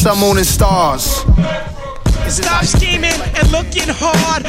Sun, moon, and stars. Stop scheming and looking hard.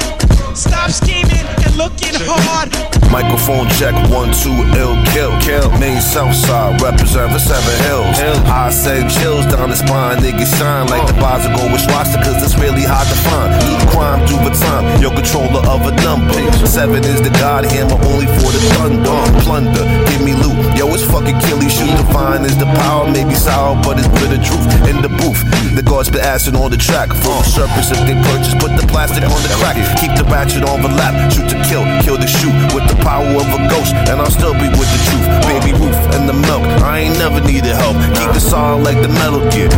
Stop scheming and looking hard. Microphone check, one, two, ill, kill, kill. Main Southside, represent for seven hills. I send chills down the spine, niggas shine like the oh. bars go with swastika, cause it's really hard to find. Crime, do the time, you're controller of a number. Seven is the god hammer, only for the thunder. Plunder, give me loot, yo, it's fucking killy, shoot the fine is the power, maybe sour, but it's bitter truth. In the booth, the guards been acid on the track. Full of serpents if they purchase, put the plastic on the crack. Keep the ratchet on the lap, shoot to kill, kill to shoot. With the power of a ghost, and I'll still be with the truth. Baby roof and the milk, I ain't never needed help. Keep the solid like the metal gear,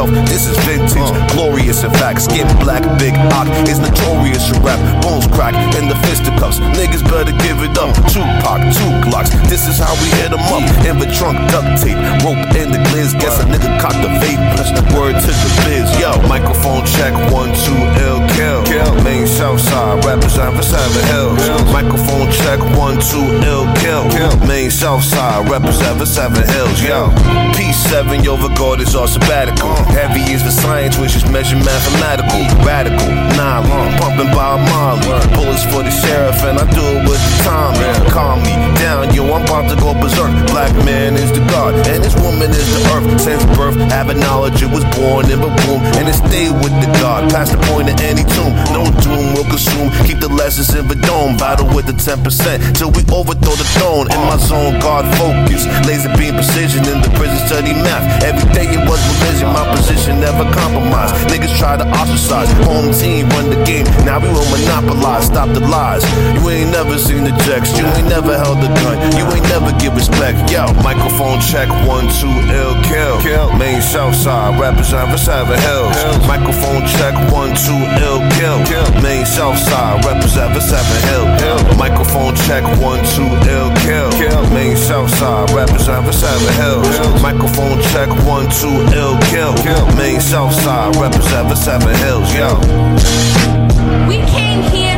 shelf. This is vintage, uh. glorious in fact. Skin black, big ock is notorious to rap. Bones crack in the fisticuffs. Niggas better give it up. Tupac, two Glocks. This is how we hit 'em up. In the trunk, duct tape, rope in the gliz. Guess a nigga caught the vape. That's the word to the biz, yo. Microphone represent for seven hills. Microphone check, one, two, ill, kill. Main Southside, represent for seven hills, yo. P7, yo, God is all sabbatical. Heavy is the science, which is measured mathematical. Radical, nah, pumping by Molly. Bullets for the sheriff, and I do it with the time. Calm about to go berserk. Black man is the God, and this woman is the earth. Since birth, having knowledge, it was born in the womb, and it stayed with the God. Past the point of any tomb, no doom will consume. Keep the lessons in the dome, battle with the 10% till we overthrow the throne. In my zone, God focus, laser beam precision in the prison study math. Every day it was my position never compromised. Niggas try to ostracize, home team run the game. Now we will monopolize, stop the lies. You ain't never seen the checks, you ain't never held a gun, you ain't never microphone check, one, two, ill, kill. Main Southside, represent for seven hills. Microphone check, one, two, ill, kill. Main Southside, represent for seven hills. Microphone check, one, two, ill, kill. Main Southside, represent for seven hills. Microphone check, one, two, ill, kill. Main Southside, represent for seven hills, yo. We came here